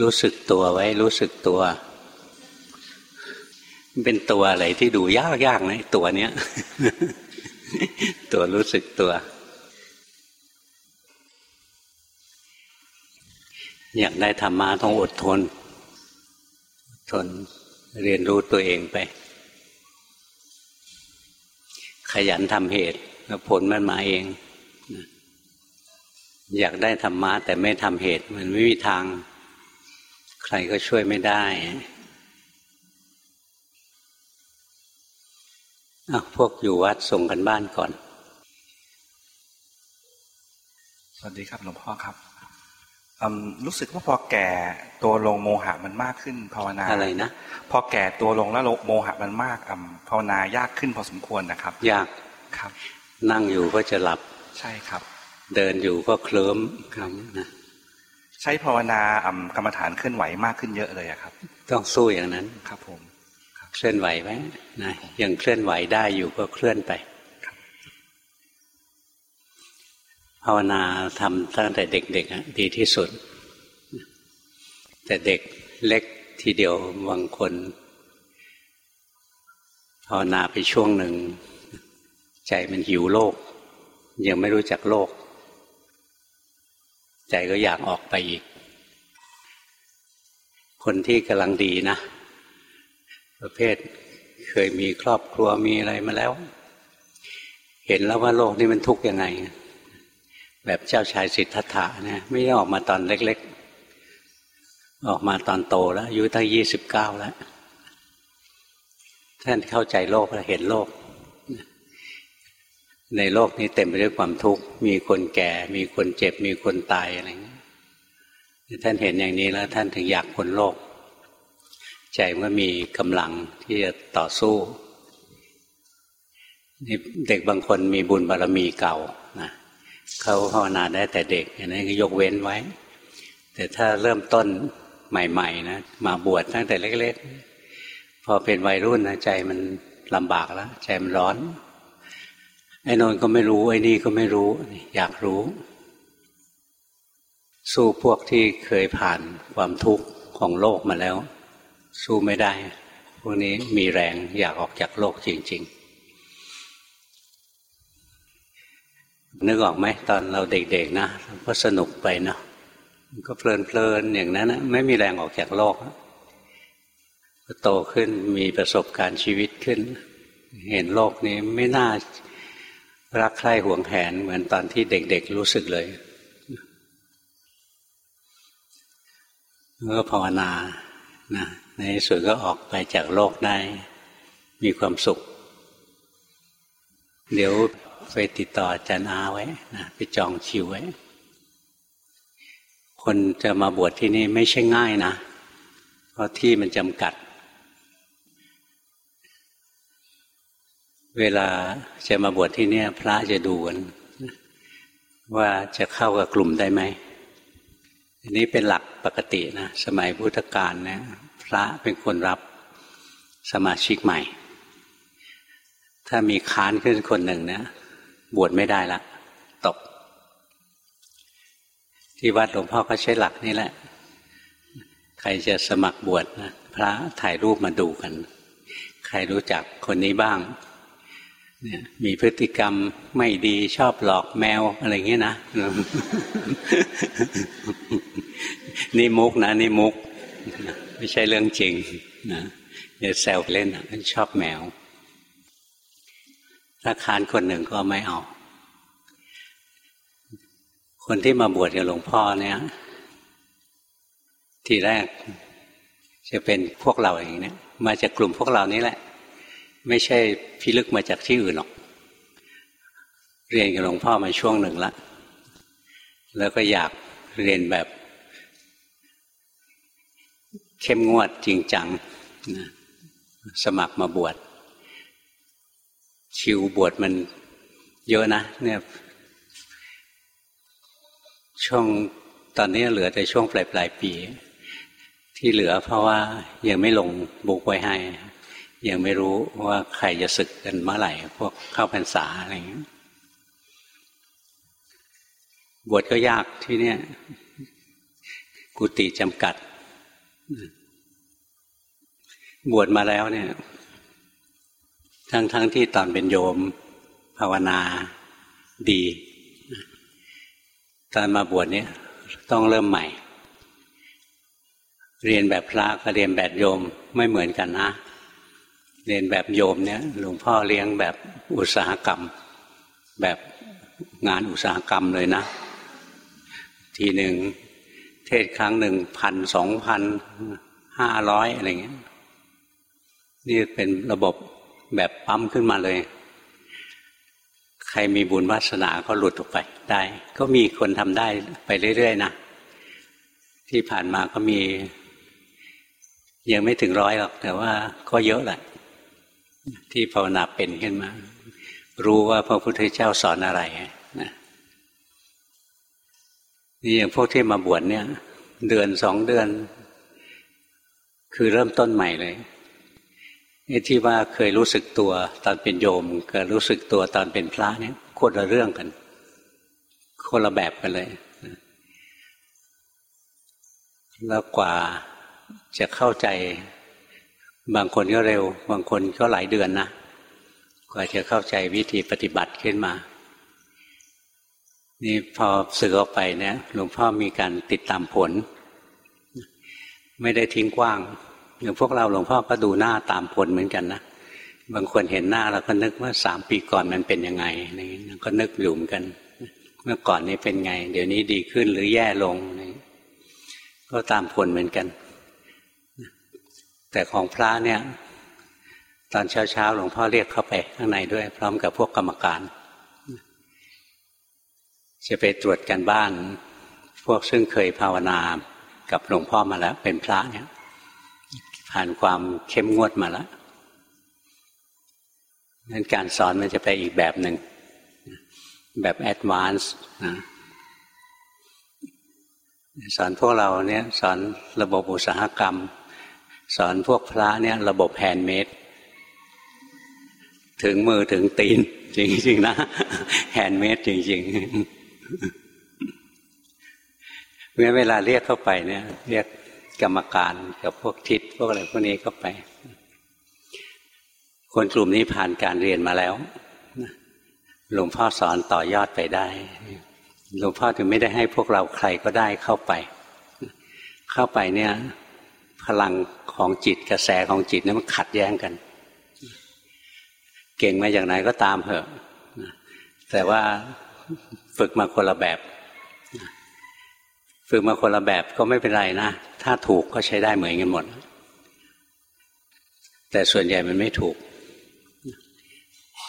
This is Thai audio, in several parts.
รู้สึกตัวไว้รู้สึกตัวเป็นตัวอะไรที่ดูยากยากนะตัวเนี้ย ตัวรู้สึกตัว อยากได้ธรรมะต้องอดทน ทนเรียนรู้ตัวเองไป ขยันทำเหตุแล้วผลมันมาเอง อยากได้ธรรมะแต่ไม่ทำเหตุ มันไม่มีทาง ใครก็ช่วยไม่ได้อะพวกอยู่วัดส่งกันบ้านก่อน สวัสดีครับหลวงพ่อครับ รู้สึกว่าพอแก่ตัวลงโมหะมันมากขึ้นภาวนาอะไรนะ พอแก่ตัวลงแล้วโมหะมันมากภาวนายากขึ้นพอสมควรนะครับ ยากครับ นั่งอยู่ก็จะหลับ ใช่ครับ เดินอยู่ก็เคลิ้มครับนะใช้ภาวนากรรมฐานเคลื่อนไหวมากขึ้นเยอะเลยครับ ต้องสู้อย่างนั้นครับผมเคลื่อนไหวไหมนะยังเคลื่อนไหวได้อยู่ก็เคลื่อนไปภาวนาทำตั้งแต่เด็กๆดีที่สุด แต่เด็กเล็กทีเดียวบางคนภาวนาไปช่วงหนึ่ง ใจมันหิวโลก ยังไม่รู้จักโลก ใจก็อยากออกไปอีก คนที่กำลังดีนะ ประเภทเคยมีครอบครัวมีอะไรมาแล้ว เห็นแล้วว่าโลกนี้มันทุกข์ยังไง แบบเจ้าชายสิทธัตถะเนี่ยไม่ได้ออกมาตอนเล็ก ๆ ออกมาตอนโตแล้วอายุตั้งยี่สิบเก้าแล้วท่านเข้าใจโลกแล้วเห็นโลก ในโลกนี้เต็มไปด้วยความทุกข์ มีคนแก่ มีคนเจ็บ มีคนตายอะไรเงี้ยท่านเห็นอย่างนี้แล้วท่านถึงอยากคนโลก ใจมันมีกำลังที่จะต่อสู้ เด็กบางคนมีบุญบารรมีเก่านะเขาภาวนาได้แต่เด็กอย่างนี้ก็ยกเว้นไว้ แต่ถ้าเริ่มต้นใหม่ๆนะมาบวชตั้งแต่เล็ก ๆ พอเป็นวัยรุ่นนะใจมันลำบากแล้ว ใจมันร้อน ไอ้นนก็ไม่รู้ ไอ้นี่ก็ไม่รู้ อยากรู้ สู้พวกที่เคยผ่านความทุกข์ของโลกมาแล้ว สู้ไม่ได้ พวกนี้มีแรงอยากออกจากโลกจริง ๆ นึกออกไหมตอนเราเด็ก ๆ นะก็สนุกไปเนาะก็เพลินๆอย่างนั้นนะไม่มีแรงออกจากโลกโตขึ้นมีประสบการณ์ชีวิตขึ้น เห็นโลกนี้ไม่น่า รักใคร่ห่วงแหนเหมือนตอนที่เด็กๆรู้สึกเลยก็ภาวนานะในสุดก็ออกไปจากโลกได้ มีความสุข เดี๋ยวไปติดต่ออาจารย์อาไว้นะไปจองคิวไว้ คนจะมาบวชที่นี่ไม่ใช่ง่ายนะ เพราะที่มันจำกัด เวลาจะมาบวชที่เนี่ย พระจะดูกันว่าจะเข้ากับกลุ่มได้ไหมอันนี้เป็นหลักปกตินะสมัยพุทธกาลเนี่ยพระเป็นคนรับสมาชิกใหม่ ถ้ามีค้านขึ้นคนหนึ่งเนี่ยบวชไม่ได้ละตก ที่วัดหลวงพ่อก็ใช้หลักนี่แหละ ใครจะสมัครบวชนะพระถ่ายรูปมาดูกัน ใครรู้จักคนนี้บ้าง มีพฤติกรรมไม่ดีชอบหลอกแมวอะไรเงี้ยนะ นี่มุกนะ นี่มุก ไม่ใช่เรื่องจริงนะอย่าแซวเล่นนะชอบแมวถ้าคานคนหนึ่งก็ไม่เอา คนที่มาบวชกับหลวงพ่อเนี่ย ทีแรกจะเป็นพวกเราอย่างนี้มาจากกลุ่มพวกเรานี้แหละ ไม่ใช่พิลึกมาจากที่อื่นหรอก เรียนกับหลวงพ่อมาช่วงหนึ่งละ แล้วก็อยากเรียนแบบ เข้มงวดจริงจังนะสมัครมาบวชชิวบวชมันเยอะนะ เนี่ย ช่วงตอนนี้เหลือแต่ช่วงปลายปลายปี ที่เหลือเพราะว่ายังไม่ลงบุกไว้ให้ ยังไม่รู้ว่าใครจะศึกกันเมื่อไหร่ พวกเข้าพรรษาอะไรอย่างนี้บวชก็ยากที่เนี่ย กุฏิจำกัด บวชมาแล้วเนี่ย ทั้งทั้งที่ตอนเป็นโยม ภาวนาดี ตอนมาบวชเนี่ย ต้องเริ่มใหม่ เรียนแบบพระกับเรียนแบบโยมไม่เหมือนกันนะ เรียนแบบโยมเนี่ยหลวงพ่อเลี้ยงแบบอุตสาหกรรม แบบงานอุตสาหกรรมเลยนะ ทีหนึ่งเทศครั้งหนึ่งพันสองพันห้าร้อยอะไรเงี้ยนี่เป็นระบบแบบปั๊มขึ้นมาเลย ใครมีบุญวาสนาก็หลุดออกไปได้ ก็มีคนทำได้ไปเรื่อยๆนะที่ผ่านมาก็มี ยังไม่ถึงร้อยหรอก แต่ว่าก็เยอะแหละ ที่ภาวนาเป็นขึ้นมา รู้ว่าพระพุทธเจ้าสอนอะไรนะนี่อย่างพวกที่มาบวชเนี่ย เดือนสองเดือน คือเริ่มต้นใหม่เลยไอ้ที่ว่าเคยรู้สึกตัวตอนเป็นโยมกับรู้สึกตัวตอนเป็นพระเนี่ยคนละเรื่องกัน คนละแบบกันเลย แล้วกว่าจะเข้าใจ บางคนก็เร็ว บางคนก็หลายเดือนนะกว่าจะเข้าใจวิธีปฏิบัติขึ้นมา นี่พอสื่อออกไปเนี่ยหลวงพ่อมีการติดตามผล ไม่ได้ทิ้งกว้างอย่างพวกเราหลวงพ่อก็ดูหน้าตามผลเหมือนกันนะบางคนเห็นหน้าเราก็นึกว่าสามปีก่อนมันเป็นยังไงนี่ก็นึกอยู่เหมือนกัน เมื่อก่อนนี้เป็นไง เดี๋ยวนี้ดีขึ้นหรือแย่ลงนี่ก็ตามผลเหมือนกัน แต่ของพระเนี่ย ตอนเช้าๆหลวงพ่อเรียกเข้าไปข้างในด้วย พร้อมกับพวกกรรมการ จะไปตรวจกันบ้าน พวกซึ่งเคยภาวนากับหลวงพ่อมาแล้ว เป็นพระเนี่ย ผ่านความเข้มงวดมาแล้วนั้นการสอนมันจะไปอีกแบบหนึ่ง แบบ advance นะสอนพวกเราเนี่ยสอนระบบอุตสาหกรรม สอนพวกพระเนี่ย ระบบ handmade ถึงมือถึงตีน จริง ๆ นะ handmade จริง ๆ เมื่อเวลาเรียกเข้าไปเนี่ย เรียกกรรมการกับพวกทิศพวกอะไรพวกนี้ก็ไป คนกลุ่มนี้ผ่านการเรียนมาแล้วหลวงพ่อสอนต่อยอดไปได้หลวงพ่อถึงไม่ได้ให้พวกเราใครก็ได้เข้าไป เข้าไปเนี่ย พลังของจิตกระแสของจิตนี่มันขัดแย้งกัน เก่งมาอย่างไหนก็ตามเถอะแต่ว่าฝึกมาคนละแบบ ฝึกมาคนละแบบก็ไม่เป็นไรนะ ถ้าถูกก็ใช้ได้เหมือนกันหมด แต่ส่วนใหญ่มันไม่ถูก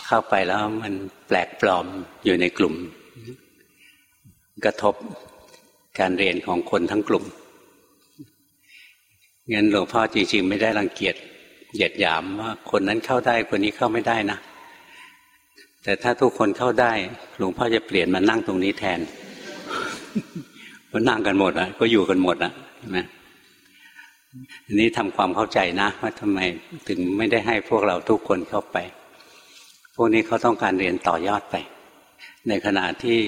เข้าไปแล้วมันแปลกปลอมอยู่ในกลุ่ม กระทบการเรียนของคนทั้งกลุ่ม งั้นหลวงพ่อจริงๆ ไม่ได้รังเกียจเหยียดหยามว่าคนนั้นเข้าได้คนนี้เข้าไม่ได้นะ แต่ถ้าทุกคนเข้าได้ หลวงพ่อจะเปลี่ยนมานั่งตรงนี้แทนก็นั่งกันหมดอะ ก็อยู่กันหมดอะใช่ไหมอันนี้ทำความเข้าใจนะว่าทำไมถึงไม่ได้ให้พวกเราทุกคนเข้าไป พวกนี้เขาต้องการเรียนต่อยอดไป ในขณะที่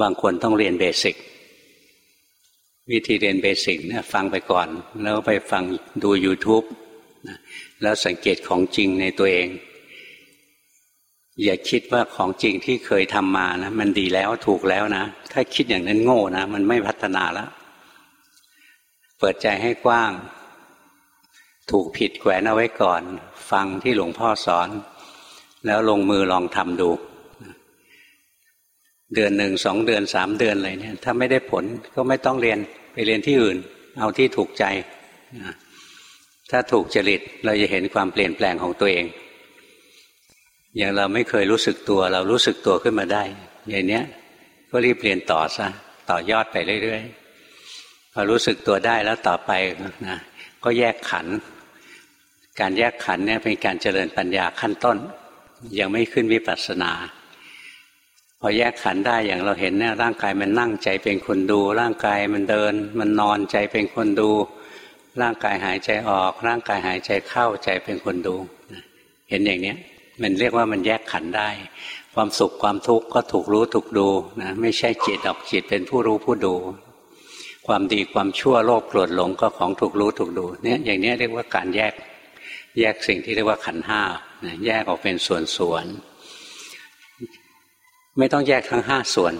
บางคนต้องเรียน basic วิธีเรียน basic เนี่ยฟังไปก่อน แล้วไปฟังดู YouTube แล้วสังเกตของจริงในตัวเอง อย่าคิดว่าของจริงที่เคยทำมานะมันดีแล้วถูกแล้วนะ ถ้าคิดอย่างนั้นโง่นะ มันไม่พัฒนาแล้วเปิดใจให้กว้าง ถูกผิดแขวนเอาไว้ก่อน ฟังที่หลวงพ่อสอน แล้วลงมือลองทำดูเดือนหนึ่งสองเดือนสามเดือนอะไรเนี่ย ถ้าไม่ได้ผลก็ไม่ต้องเรียน เรียนที่อื่น เอาที่ถูกใจ ถ้าถูกจริตเราจะเห็นความเปลี่ยนแปลงของตัวเอง อย่างเราไม่เคยรู้สึกตัว เรารู้สึกตัวขึ้นมาได้ อย่างเนี้ย ก็รีบเรียนต่อซะต่อยอดไปเรื่อยๆพอรู้สึกตัวได้แล้วต่อไปนะก็แยกขัน การแยกขันเนี่ยเป็นการเจริญปัญญาขั้นต้น ยังไม่ขึ้นวิปัสสนา พอแยกขันได้อย่างเราเห็นเนี่ยร่างกายมันนั่งใจเป็นคนดู ร่างกายมันเดิน มันนอนใจเป็นคนดู ร่างกายหายใจออก ร่างกายหายใจเข้าใจเป็นคนดู เห็นอย่างเนี้ยมันเรียกว่ามันแยกขันได้ ความสุขความทุกข์ก็ถูกรู้ถูกดูนะไม่ใช่จิตออกจิตเป็นผู้รู้ผู้ดู ความดีความชั่วโลภโกรธหลงก็ของถูกรู้ถูกดูเนี่ยอย่างเนี้ยเรียกว่าการแยกแยกสิ่งที่เรียกว่าขันห้าแยกออกเป็นส่วนๆ ไม่ต้องแยกทั้งห้าส่วน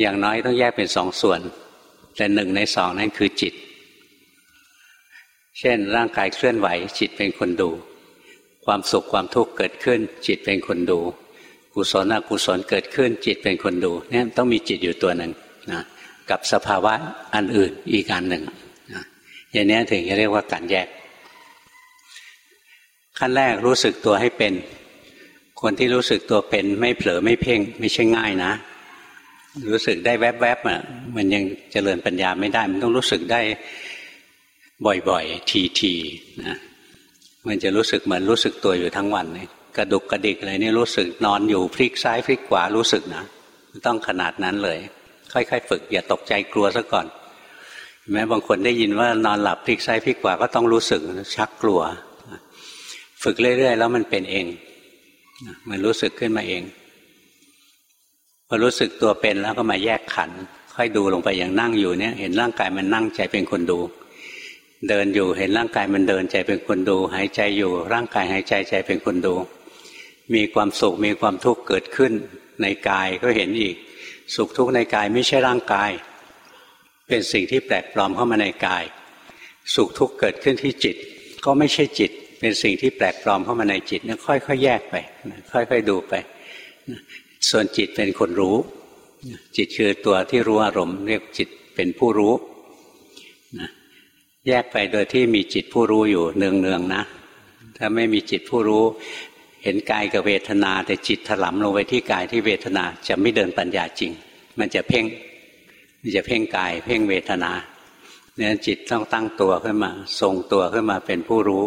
อย่างน้อยต้องแยกเป็นสองส่วน แต่หนึ่งในสองนั้นคือจิต เช่นร่างกายเคลื่อนไหว จิตเป็นคนดู ความสุขความทุกข์เกิดขึ้น จิตเป็นคนดูกุศลอกุศลเกิดขึ้น จิตเป็นคนดูเนี่ยต้องมีจิตอยู่ตัวหนึ่งนะกับสภาวะอันอื่นอีกอันหนึ่งนะอย่างนี้ถึงจะเรียกว่าการแยก ขั้นแรกรู้สึกตัวให้เป็น คนที่รู้สึกตัวเป็นไม่เผลอไม่เพ่ง ไม่ใช่ง่ายนะ รู้สึกได้แวบๆอะมันยังเจริญปัญญาไม่ได้ มันต้องรู้สึกได้บ่อยๆ ทีๆนะมันจะรู้สึกเหมือนรู้สึกตัวอยู่ทั้งวันเลยกระดุกกระดิกอะไรนี่รู้สึกนอนอยู่พลิกซ้ายพลิกขวารู้สึกนะต้องขนาดนั้นเลย ค่อยๆ ฝึก อย่าตกใจกลัวซะก่อน แม้บางคนได้ยินว่านอนหลับพลิกซ้ายพลิกขวาก็ต้องรู้สึกชักกลัว ฝึกเรื่อยๆ แล้วมันเป็นเอง มันรู้สึกขึ้นมาเองพอรู้สึกตัวเป็นแล้วก็มาแยกขัน ค่อยดูลงไปอย่างนั่งอยู่เนี่ย เห็นร่างกายมันนั่งใจเป็นคนดู เดินอยู่เห็นร่างกายมันเดินใจเป็นคนดู หายใจอยู่ ร่างกายหายใจใจเป็นคนดู มีความสุขมีความทุกข์เกิดขึ้น ในกายก็เห็นอีก สุขทุกข์ในกายไม่ใช่ร่างกาย เป็นสิ่งที่แปลกปลอมเข้ามาในกาย สุขทุกข์เกิดขึ้นที่จิต ก็ไม่ใช่จิต เป็นสิ่งที่แปลกปลอมเข้ามาในจิตนี่ยค่อยๆแยกไป ค่อยๆดูไป ส่วนจิตเป็นคนรู้ จิตคือตัวที่รู้อารมณ์เรียกจิตเป็นผู้รู้แยกไปโดยที่มีจิตผู้รู้อยู่เนืองๆนะ ถ้าไม่มีจิตผู้รู้ เห็นกายกับเวทนา แต่จิตถลำลงไปที่กายที่เวทนาจะไม่เดินปัญญาจริง มันจะเพ่งมันจะเพ่งกาย เพ่งเวทนาเนี่ยจิตต้องตั้งตัวขึ้นมา ทรงตัวขึ้นมาเป็นผู้รู้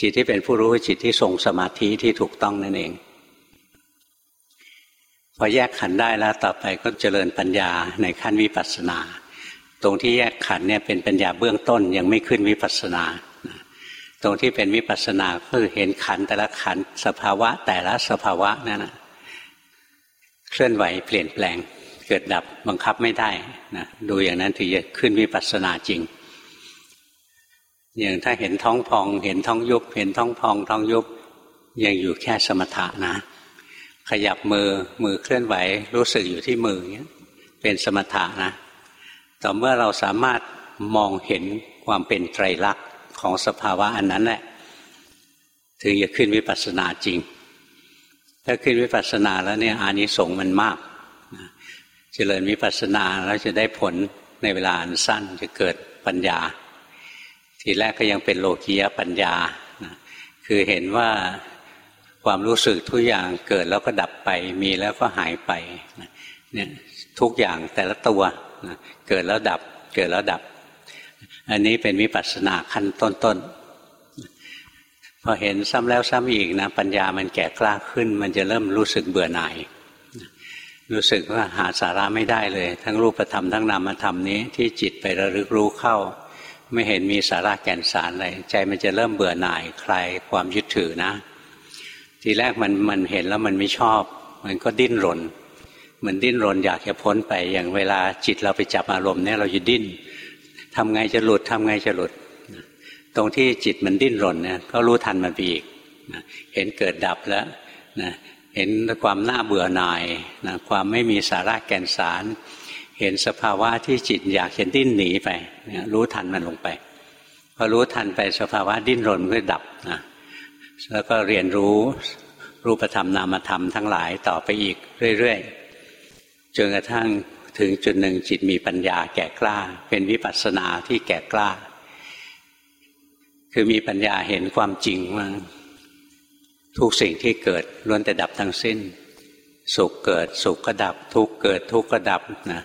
จิตที่เป็นผู้รู้คือจิตที่ทรงสมาธิที่ถูกต้องนั่นเอง พอแยกขันได้แล้วต่อไปก็เจริญปัญญาในขั้นวิปัสสนา ตรงที่แยกขันเนี่ยเป็นปัญญาเบื้องต้นยังไม่ขึ้นวิปัสสนา ตรงที่เป็นวิปัสสนาคือเห็นขันแต่ละขันสภาวะแต่ละสภาวะนั่นนะเคลื่อนไหวเปลี่ยนแปลงเกิดดับบังคับไม่ได้นะดูอย่างนั้นถึงจะขึ้นวิปัสสนาจริง อย่างถ้าเห็นท้องพอง เห็นท้องยุบ เห็นท้องพอง ท้องยุบ ยังอยู่แค่สมถะนะ ขยับมือมือเคลื่อนไหว รู้สึกอยู่ที่มือเนี้ยเป็นสมถะนะ ต่อเมื่อเราสามารถมองเห็นความเป็นไตรลักษณ์ของสภาวะอันนั้นแหละถึงจะขึ้นวิปัสสนาจริง ถ้าขึ้นวิปัสสนาแล้วเนี่ยอานิสงส์มันมากเจริญวิปัสสนาแล้วจะได้ผลในเวลาอันสั้นจะเกิดปัญญา ทีแรกก็ยังเป็นโลกียปัญญา คือเห็นว่าความรู้สึกทุกอย่างเกิดแล้วก็ดับไป มีแล้วก็หายไปเนี่ยทุกอย่างแต่ละตัวเกิดแล้วดับ เกิดแล้วดับ อันนี้เป็นวิปัสสนาขั้นต้นๆพอเห็นซ้ำแล้วซ้ำอีกนะปัญญามันแก่กล้าขึ้น มันจะเริ่มรู้สึกเบื่อหน่ายรู้สึกว่าหาสาระไม่ได้เลย ทั้งรูปธรรมทั้งนามธรรมนี้ที่จิตไประลึกรู้เข้า ไม่เห็นมีสาระแก่นสารเลยใจมันจะเริ่มเบื่อหน่ายคลายความยึดถือนะ ทีแรกมันมันเห็นแล้วมันไม่ชอบ มันก็ดิ้นรนมันดิ้นรนอยากจะพ้นไปอย่างเวลาจิตเราไปจับอารมณ์เนี่ยเราจะดิ้นทำไงจะหลุดทำไงจะหลุด ตรงที่จิตมันดิ้นรนเนี่ยก็รู้ทันมันไปอีกเห็นเกิดดับแล้วนะเห็นความน่าเบื่อหน่ายนะความไม่มีสาระแก่นสาร เห็นสภาวะที่จิตอยากจะดิ้นหนีไปนะรู้ทันมันลงไปพอรู้ทันไปสภาวะดิ้นรนก็ดับนะแล้วก็เรียนรู้รูปธรรมนามธรรมทั้งหลายต่อไปอีกเรื่อยๆจนกระทั่งถึงจุดหนึ่งจิตมีปัญญาแก่กล้า เป็นวิปัสสนาที่แก่กล้า คือมีปัญญาเห็นความจริงว่าทุกสิ่งที่เกิดล้วนแต่ดับทั้งสิ้น สุขเกิดสุขก็ดับ ทุกเกิดทุกก็ดับนะ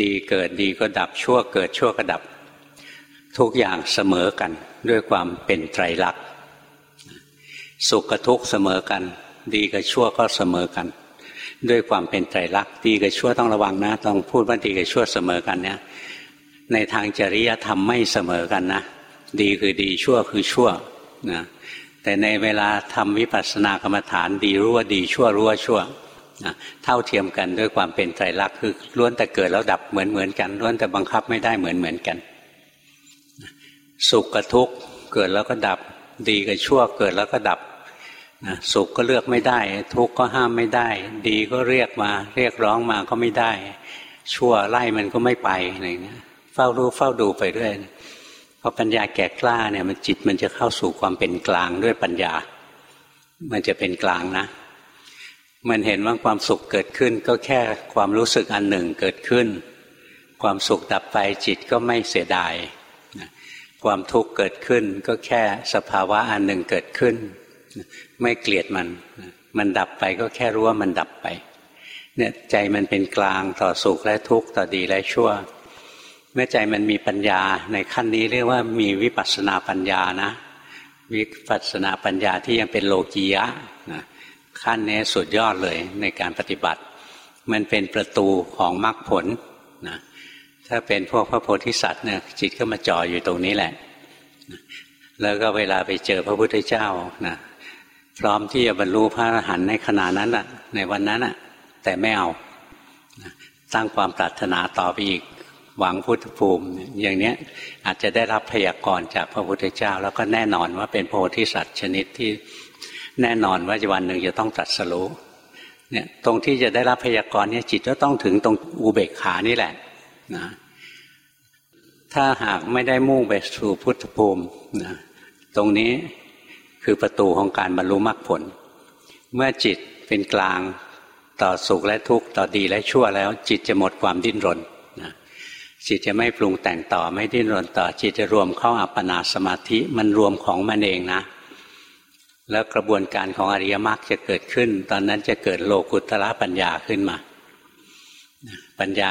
ดีเกิดดีก็ดับชั่วเกิดชั่วก็ดับ ทุกอย่างเสมอกันด้วยความเป็นไตรลักษณ์สุขกับทุกเสมอกัน ดีกับชั่วก็เสมอกัน ด้วยความเป็นไตรลักษณ์ดีกับชั่วต้องระวังนะต้องพูดว่าดีกับชั่วเสมอกันเนี่ยในทางจริยธรรมไม่เสมอกันนะดีคือดีชั่วคือชั่วนะแต่ในเวลาทำวิปัสสนากรรมฐานดีรู้ว่าดีชั่วรู้ว่าชั่ว นะเท่าเทียมกันด้วยความเป็นไตรลักษณ์คือล้วนแต่เกิดแล้วดับเหมือนเหมือนกันล้วนแต่บังคับไม่ได้เหมือนเหมือนกัน สุขกับทุกข์เกิดแล้วก็ดับ ดีกับชั่วเกิดแล้วก็ดับนะสุขก็เลือกไม่ได้ ทุกข์ก็ห้ามไม่ได้ ดีก็เรียกมา เรียกร้องมาก็ไม่ได้ ชั่วไล่มันก็ไม่ไปอะไรเงี้ยเฝ้ารู้เฝ้าดูไปเรื่อยพอปัญญาแก่กล้าเนี่ยมันจิตมันจะเข้าสู่ความเป็นกลางด้วยปัญญา มันจะเป็นกลางนะ มันเห็นว่าความสุขเกิดขึ้นก็แค่ความรู้สึกอันหนึ่งเกิดขึ้น ความสุขดับไปจิตก็ไม่เสียดาย ความทุกข์เกิดขึ้นก็แค่สภาวะอันหนึ่งเกิดขึ้น ไม่เกลียดมัน มันดับไปก็แค่รู้ว่ามันดับไปเนี่ยใจมันเป็นกลางต่อสุขและทุกข์ต่อดีและชั่ว เมื่อใจมันมีปัญญาในขั้นนี้เรียกว่ามีวิปัสสนาปัญญานะ วิปัสสนาปัญญาที่ยังเป็นโลกียะนะ ขั้นนี้สุดยอดเลยในการปฏิบัติ มันเป็นประตูของมรรคผลนะถ้าเป็นพวกพระโพธิสัตว์เนี่ยจิตก็มาจ่ออยู่ตรงนี้แหละ แล้วก็เวลาไปเจอพระพุทธเจ้านะพร้อมที่จะบรรลุพระอรหันต์ในขณะนั้นอะ ในวันนั้นอะ แต่ไม่เอาตั้งความปรารถนาต่อไปอีกหวังพุทธภูมิ อย่างเนี้ยอาจจะได้รับพยากรณ์จากพระพุทธเจ้า แล้วก็แน่นอนว่าเป็นโพธิสัตว์ชนิดที่ แน่นอนว่าวันหนึ่งจะต้องตรัสรู้เนี่ยตรงที่จะได้รับพยากรณ์เนี่ยจิตก็ต้องถึงตรงอุเบกขานี่แหละนะถ้าหากไม่ได้มุ่งไปสู่พุทธภูมินะตรงนี้คือประตูของการบรรลุมรรคผล เมื่อจิตเป็นกลางต่อสุขและทุกข์ต่อดีและชั่วแล้ว จิตจะหมดความดิ้นรนจิตจะไม่ปรุงแต่งต่อไม่ดิ้นรนต่อจิตจะรวมเข้าอัปปนาสมาธิมันรวมของมันเองนะ แล้วกระบวนการของอริยมรรคจะเกิดขึ้น ตอนนั้นจะเกิดโลกุตระปัญญาขึ้นมา ปัญญา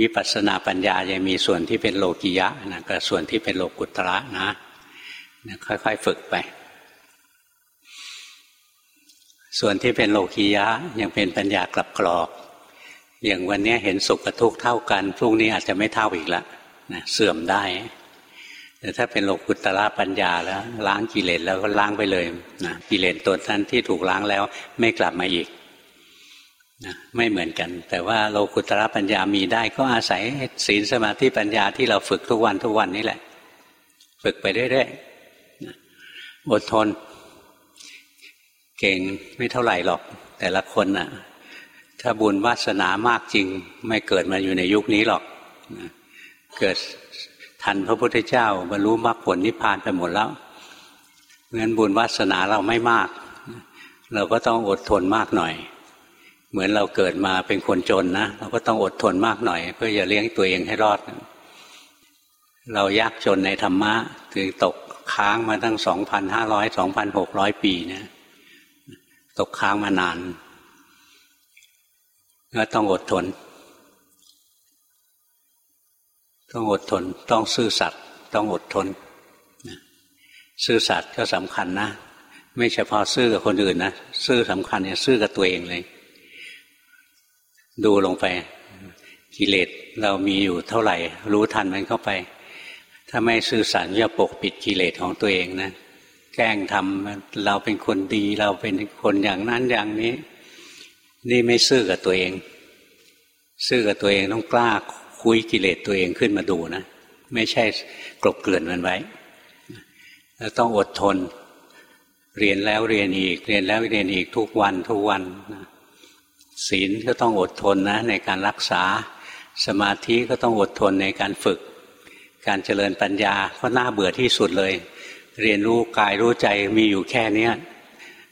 วิปัสสนาปัญญายังมีส่วนที่เป็นโลกิยะนะกับส่วนที่เป็นโลกุตระนะค่อยๆฝึกไป ส่วนที่เป็นโลกียะยังเป็นปัญญากลับกรอก อย่างวันนี้เห็นสุขกับทุกข์เท่ากัน พรุ่งนี้อาจจะไม่เท่าอีกละนะเสื่อมได้ แต่ถ้าเป็นโลกุตระปัญญาแล้ว ล้างกิเลสแล้วก็ล้างไปเลยนะกิเลสตัวนั้นที่ถูกล้างแล้วไม่กลับมาอีกนะไม่เหมือนกัน แต่ว่าโลกุตระปัญญามีได้ก็อาศัยศีลสมาธิปัญญาที่เราฝึกทุกวันทุกวันนี่แหละ ฝึกไปเรื่อยๆอดทน เก่งไม่เท่าไหร่หรอก แต่ละคนน่ะ ถ้าบุญวาสนามากจริง ไม่เกิดมาอยู่ในยุคนี้หรอกเกิด ทันพระพุทธเจ้าบรรลุมรรคผลนิพพานไปหมดแล้วงั้นบุญวาสนาเราไม่มาก เราก็ต้องอดทนมากหน่อย เหมือนเราเกิดมาเป็นคนจนนะเราก็ต้องอดทนมากหน่อย เพื่อจะเลี้ยงตัวเองให้รอด เรายากจนในธรรมะถึงตกค้างมาตั้งสองพันห้าร้อยสองพันหกร้อยปีเนี่ยตกค้างมานาน ก็ต้องอดทน ต้องอดทน ต้องซื่อสัตย์ต้องอดทน ซื่อสัตย์ก็สำคัญนะไม่เฉพาะซื่อกับคนอื่นนะซื่อสำคัญเนี่ยซื่อกับตัวเองเลย ดูลงไปกิเลสเรามีอยู่เท่าไหร่ รู้ทันมันเข้าไป ถ้าไม่ซื่อสัตย์จะปกปิดกิเลสของตัวเองนะแกล้งทำเราเป็นคนดี เราเป็นคนอย่างนั้นอย่างนี้ นี่ไม่ซื่อกับตัวเอง ซื่อกับตัวเองต้องกล้า คุยกิเลสตัวเองขึ้นมาดูนะไม่ใช่กลบเกลื่อนมันไว้แล้วต้องอดทน เรียนแล้วเรียนอีก เรียนแล้วเรียนอีกทุกวันทุกวันศีลก็ต้องอดทนนะ ในการรักษาสมาธิก็ต้องอดทนในการฝึก การเจริญปัญญาก็น่าเบื่อที่สุดเลย เรียนรู้กายรู้ใจมีอยู่แค่เนี้ย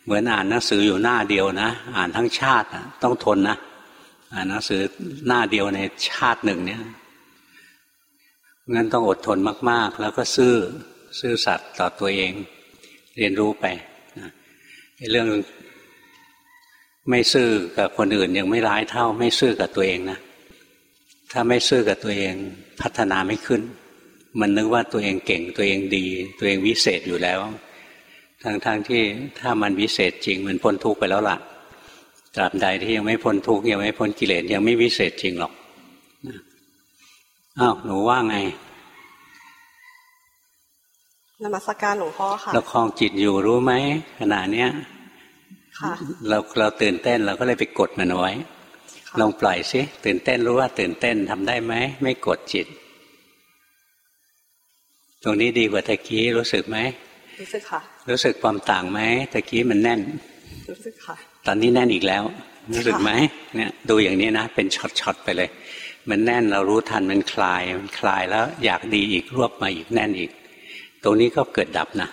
เหมือนอ่านหนังสืออยู่หน้าเดียวนะ อ่านทั้งชาติต้องทนนะ อ่านหนังสือหน้าเดียวในชาติหนึ่งเนี่ยงั้นต้องอดทนมาก ๆ แล้วก็ซื่อซื่อสัตย์ต่อตัวเอง เรียนรู้ไปเรื่องไม่ซื่อกับคนอื่นยังไม่ร้ายเท่า ไม่ซื่อกับตัวเองนะถ้าไม่ซื่อกับตัวเองพัฒนาไม่ขึ้น มันนึกว่าตัวเองเก่งตัวเองดี ตัวเองวิเศษอยู่แล้ว ทั้งๆทที่ถ้ามันวิเศษจริงมันพ้นทุกข์ไปแล้วล่ะ ตราบใดที่ยังไม่พ้นทุกข์ยังไม่พ้นกิเลสยังไม่วิเศษจริงหรอกอ้าวหนูว่าไงนมัสการหลวงพ่อค่ะเราคลองจิตอยู่รู้ไหมขณะเนี้ยเราเราตื่นเต้นเราก็เลยไปกดมันเอาไว้ลองปล่อยสิตื่นเต้นรู้ว่าตื่นเต้นทำได้ไหมไม่กดจิต ตรงนี้ดีกว่าตะกี้รู้สึกไหมรู้สึกค่ะ รู้สึกความต่างไหมตะกี้มันแน่น รู้สึกค่ะ ตอนนี้แน่นอีกแล้วรู้สึกไหมเนี่ยดูอย่างนี้นะ เป็นช็อตๆไปเลย มันแน่นเรารู้ทันมันคลายมันคลายแล้วอยากดีอีกรวบมาอีกแน่นอีก ตรงนี้ก็เกิดดับนะ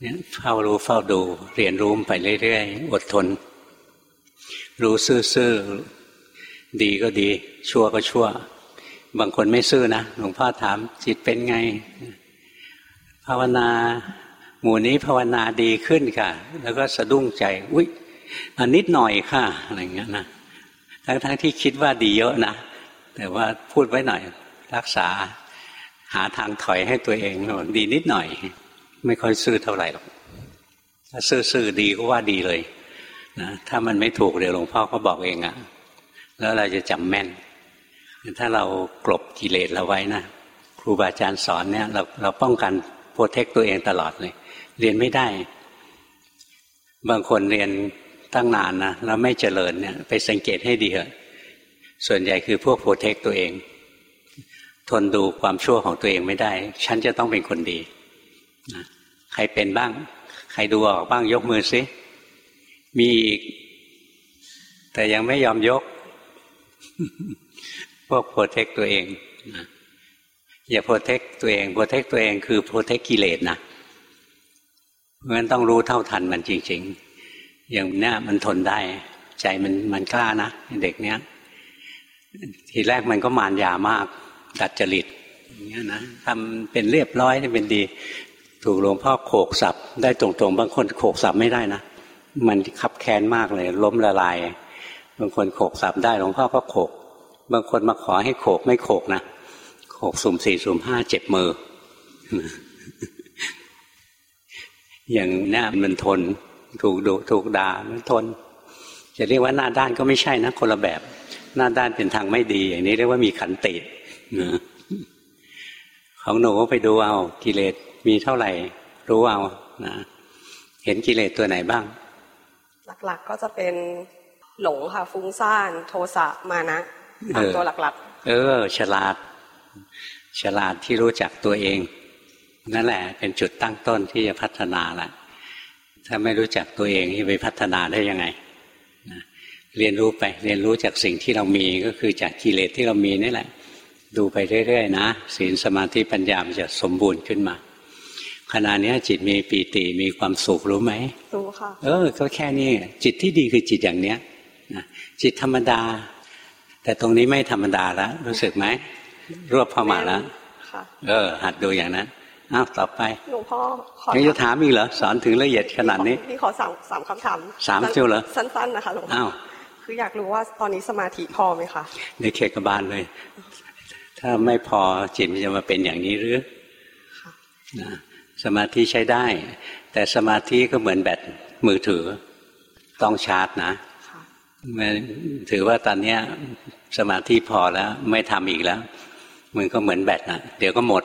เนี่ยเฝ้ารู้เฝ้าดูเรียนรู้ไปเรื่อยๆอดทน รู้ซื่อๆดีก็ดี ชั่วก็ชั่ว บางคนไม่ซื่อนะหลวงพ่อถามจิตเป็นไง ภาวนา หมู่นี้ภาวนาดีขึ้นค่ะ แล้วก็สะดุ้งใจ อุ๊ย อันนิดหน่อยค่ะอะไรเงี้ยนะทั้งๆทที่คิดว่าดีเยอะนะแต่ว่าพูดไว้หน่อย รักษาหาทางถอยให้ตัวเองดีนิดหน่อย ไม่ค่อยซื่อเท่าไหร่หรอกถ้าซื่อๆดีก็ว่าดีเลยนะถ้ามันไม่ถูกเดี๋ยวหลวงพ่อก็บอกเองอะแล้วเราจะจำแม่น ถ้าเรากลบกิเลสเราไว้นะครูบาอาจารย์สอนเนี่ยเราเราป้องกันโปรเทคตัวเองตลอดเลย เรียนไม่ได้ บางคนเรียน ตั้งนานนะแล้วไม่เจริญเนี่ย ไปสังเกตให้ดีเถอะส่วนใหญ่คือพวกโปรเทคตัวเอง ทนดูความชั่วของตัวเองไม่ได้ ฉันจะต้องเป็นคนดีใครเป็นบ้าง ใครดูออกบ้างยกมือซิมีอีก แต่ยังไม่ยอมยก พวกโปรเทคตัวเองอย่าโปรเทคตัวเองโปรเทคตัวเองคือโปรเทคกิเลสนะเพราะฉะนั้นต้องรู้เท่าทันมันจริง ๆ อย่างเนี้ยมันทนได้ ใจมันมันกล้านะเด็กเนี้ย ทีแรกมันก็มารยามาก ดัดจริตอย่างเงี้ยนะทำเป็นเรียบร้อยเป็นดี ถูกหลวงพ่อโขกสับได้ตรงๆ บางคนโขกสับไม่ได้นะมันขับแค้นมากเลย ล้มละลาย บางคนโขกสับได้หลวงพ่อก็โขก บางคนมาขอให้โขกไม่โขกนะโขกสุ่มสี่สุ่มห้าเจ็บมืออย่างนี้มันทน ถูกดุถูกด่ามันทน จะเรียกว่าหน้าด้านก็ไม่ใช่นะคนละแบบ หน้าด้านเป็นทางไม่ดี อย่างนี้เรียกว่ามีขันติของหนูไปดูเอากิเลสมีเท่าไหร่ รู้เอานะเห็นกิเลสตัวไหนบ้าง หลักๆก็จะเป็นหลงค่ะฟุ้งซ่านโทสะมานะสามตัวหลักๆ เออ ฉลาด ฉลาดที่รู้จักตัวเอง นั่นแหละ เป็นจุดตั้งต้นที่จะพัฒนาละ ถ้าไม่รู้จักตัวเองจะไปพัฒนาได้ยังไงเรียนรู้ไปเรียนรู้จากสิ่งที่เรามีก็คือจากกิเลสที่เรามีนี่แหละ ดูไปเรื่อยๆนะศีลสมาธิปัญญามันจะสมบูรณ์ขึ้นมาขณะนี้จิตมีปีติมีความสุขรู้ไหมรู้ค่ะเออก็แค่นี้จิตที่ดีคือจิตอย่างเนี้ยนะจิตธรรมดา แต่ตรงนี้ไม่ธรรมดาแล้วรู้สึกไหมรวบเข้ามาแล้วเออ หัดดูอย่างนั้น อ้าวต่อไปหลวงพ่อยังจะถามอีกเหรอสอนถึงละเอียดขนาดนี้นี่ขอสามสามคำถามสามเจ้าเหรอสั้นๆนะคะหลวงพ่ออ้าวคืออยากรู้ว่าตอนนี้สมาธิพอไหมคะในเขตกบาลเลย ถ้าไม่พอจิตมันจะมาเป็นอย่างนี้หรือนะสมาธิใช้ได้ แต่สมาธิก็เหมือนแบตมือถือ ต้องชาร์จนะถือว่าตอนนี้สมาธิพอแล้วไม่ทำอีกแล้วมันก็เหมือนแบตนะเดี๋ยวก็หมด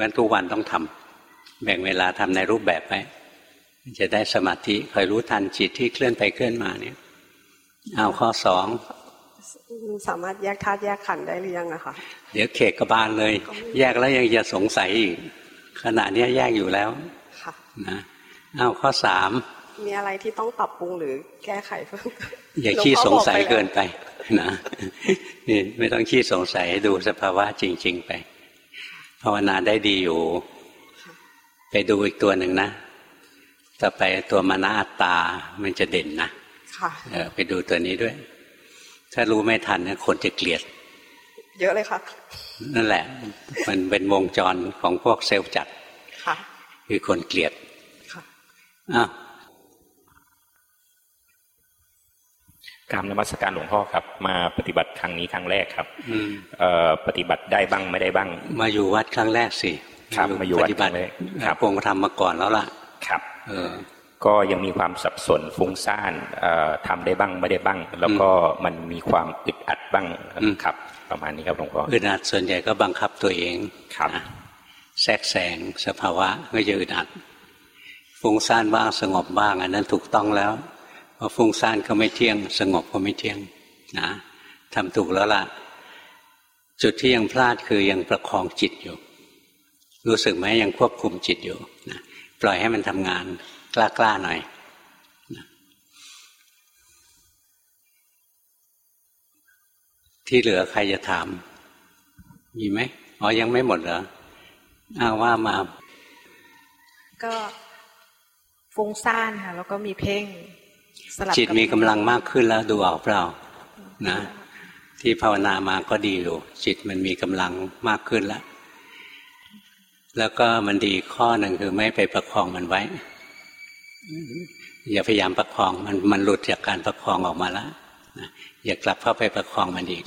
งั้นทุกวันต้องทำแบ่งเวลาทำในรูปแบบไปจะได้สมาธิคอยรู้ทันจิตที่เคลื่อนไปเคลื่อนมาเนี่ย เอาข้อสองสามารถแยกธาตุแยกขันได้หรือยังอะคะเดี๋ยวเขกกระบาลเลย แยกแล้วยังจะสงสัยอีกขณะนี้แยกอยู่แล้วค่ะนะเอาข้อสามมีอะไรที่ต้องปรับปรุงหรือแก้ไขเพิ่มอย่าขี้สงสัยเกินไปนะนี่ไม่ต้องขี้สงสัยดูสภาวะจริง ๆ ไป ภาวนาได้ดีอยู่ ไปดูอีกตัวหนึ่งนะต่อไปตัวมานาอัตตา มันจะเด่นนะค่ะไปดูตัวนี้ด้วย ถ้ารู้ไม่ทันนะคนจะเกลียด เยอะเลยค่ะ นั่นแหละ มันเป็นวงจรของพวกเซลล์จัดคือคนเกลียดอ้าว กรรมนมัสการหลวงพ่อครับ มาปฏิบัติครั้งนี้ครั้งแรกครับปฏิบัติได้บ้างไม่ได้บ้าง มาอยู่วัดครั้งแรกสิครับมาอยู่วัดครั้งแรกครับงทำมาก่อนแล้วล่ะครับ เออก็ยังมีความสับสนฟุ้งซ่านทำได้บ้างไม่ได้บ้าง แล้วก็มันมีความอึดอัดบ้างครับ ประมาณนี้ครับหลวงพ่ออึดอัดส่วนใหญ่ก็บังคับตัวเองครับ แทรกแซงสภาวะก็จะอึดอัดฟุ้งซ่านบ้างสงบบ้างอันนั้นถูกต้องแล้วเพราะ ฟุ้งซ่านก็ไม่เที่ยง สงบก็ไม่เที่ยงนะทำถูกแล้วล่ะ จุดที่ยังพลาดคือยังประคองจิตอยู่ รู้สึกไหมยังควบคุมจิตอยู่นะปล่อยให้มันทำงาน กล้าๆหน่อยนะที่เหลือใครจะถาม มีไหมอ๋อยังไม่หมดเหรออ้าว่ามา ก็ฟุ้งซ่านค่ะ แล้วก็มีเพ่ง สลับจิตมีกำลังมากขึ้นแล้วดูออกเปล่านะที่ภาวนามาก็ดีอยู่ จิตมันมีกำลังมากขึ้นแล้ว แล้วก็มันดีข้อหนึ่งคือไม่ไปประคองมันไว้ อย่าพยายามประคองมันมันหลุดจากการประคองออกมาแล้วอย่ากลับเข้าไปประคองมันอีก